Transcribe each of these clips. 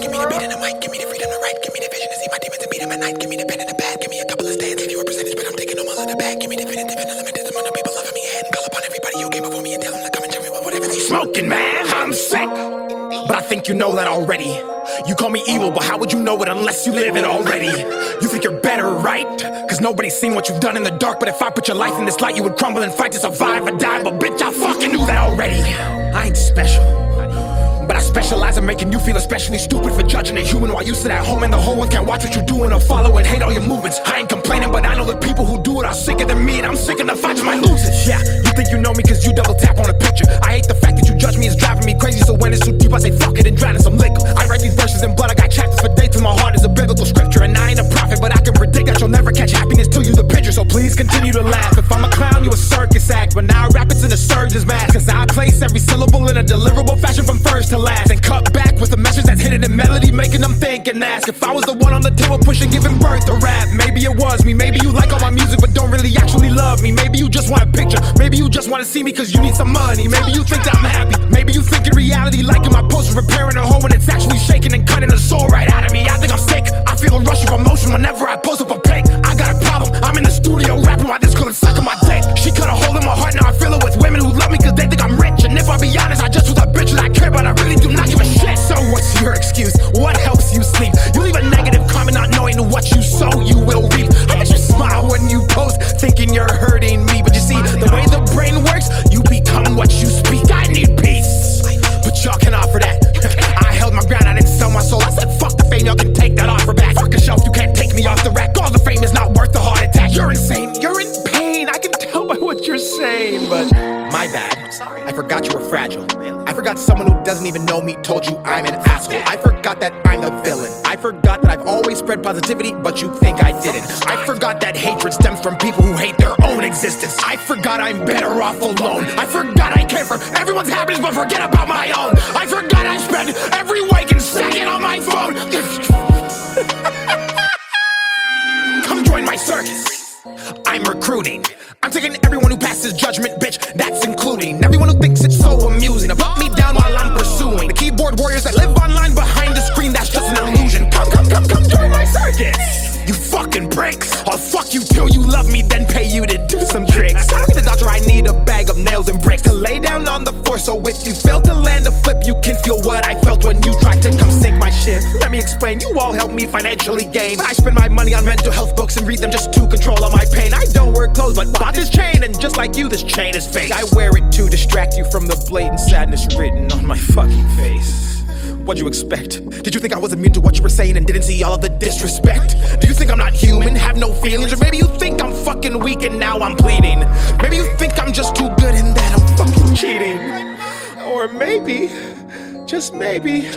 Give me the beat and the mic, give me the freedom to write, give me the vision to see my demons and beat them at night. Give me the pen and the pad, give me a couple of stands, give you a percentage, but I'm taking them all in the bag. Give me definitive and unlimited amount of people loving me and call upon everybody who came before me and tell them to come and tell me what whatever they Smoking man, I'm sick. But I think you know that already. You call me evil, but how would you know it unless you live it already? You think you're better, right? Cause nobody's seen what you've done in the dark. But if I put your life in this light, you would crumble and fight to survive or die. But bitch, I fucking knew that already. I ain't special. I specialize in making you feel especially stupid for judging a human while you sit at home and the whole world can't watch what you're doing or follow and hate all your movements. I ain't complaining, but I know the people who do it are sicker than me, and I'm sick of the fights my losers. Yeah, you think you know me cause you double tap on a picture. I hate the fact that you judge me is driving me crazy, so when it's too deep, I say fuck it and drown in some liquor. I write these verses in blood, I got chapters for dates, and my heart is a biblical scripture. And I ain't a prophet, but I can predict that you'll never catch happiness till you the picture. So please continue to laugh. If I'm a clown, circus act, but now I rap it's in a surgeon's mask. Cause I place every syllable in a deliverable fashion from first to last, and cut back with the message that's hidden in melody, making them think and ask if I was the one on the table pushing, giving birth to rap. Maybe it was me. Maybe you like all my music, but don't really actually love me. Maybe you just want a picture. Maybe you just want to see me cause you need some money. Maybe you think that I'm happy. Maybe you think in reality, liking my post, repairing a hole when it's actually shaking and cutting the soul right out of me. I think I'm sick. I feel a rush of emotion whenever I post up a pic. I got a problem. I'm in the studio rapping while this girl is suck on my dick. She cut a hole my heart, now bad. I forgot you were fragile. I forgot someone who doesn't even know me told you I'm an asshole. I forgot that I'm the villain. I forgot that I've always spread positivity, but you think I didn't. I forgot that hatred stems from people who hate their own existence. I forgot I'm better off alone. I forgot I care for everyone's happiness, but forget about my own. I forgot I spend every waking second on my phone. Come join my circus. I'm recruiting. I'm taking everyone who passes judgment, bitch. You fucking pricks. I'll fuck you till you love me, then pay you to do some tricks. Tell me the doctor I need a bag of nails and bricks to lay down on the floor. So if you fail to land a flip, you can feel what I felt when you tried to come sink my shit. Let me explain. You all help me financially gain. I spend my money on mental health books and read them just to control all my pain. I don't wear clothes, but bought this chain, and just like you, this chain is fake. I wear it to distract you from the blatant sadness written on my fucking face. What'd you expect? Did you think I was immune to what you were saying and didn't see all of the disrespect? Do you think I'm not human, have no feelings? Or maybe you think I'm fucking weak and now I'm pleading? Maybe you think I'm just too good and that I'm fucking cheating? Or maybe, just maybe,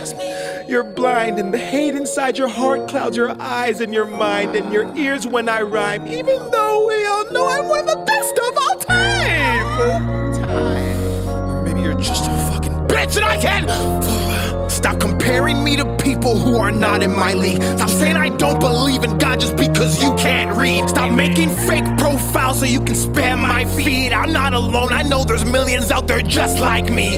you're blind and the hate inside your heart clouds your eyes and your mind and your ears when I rhyme, even though we all know I'm one of the best of all time. Or maybe you're just a fucking bitch and I can Stop comparing me to people who are not in my league. Stop saying I don't believe in God just because you can't read. Stop making fake profiles so you can spam my feed. I'm not alone. I know there's millions out there just like me.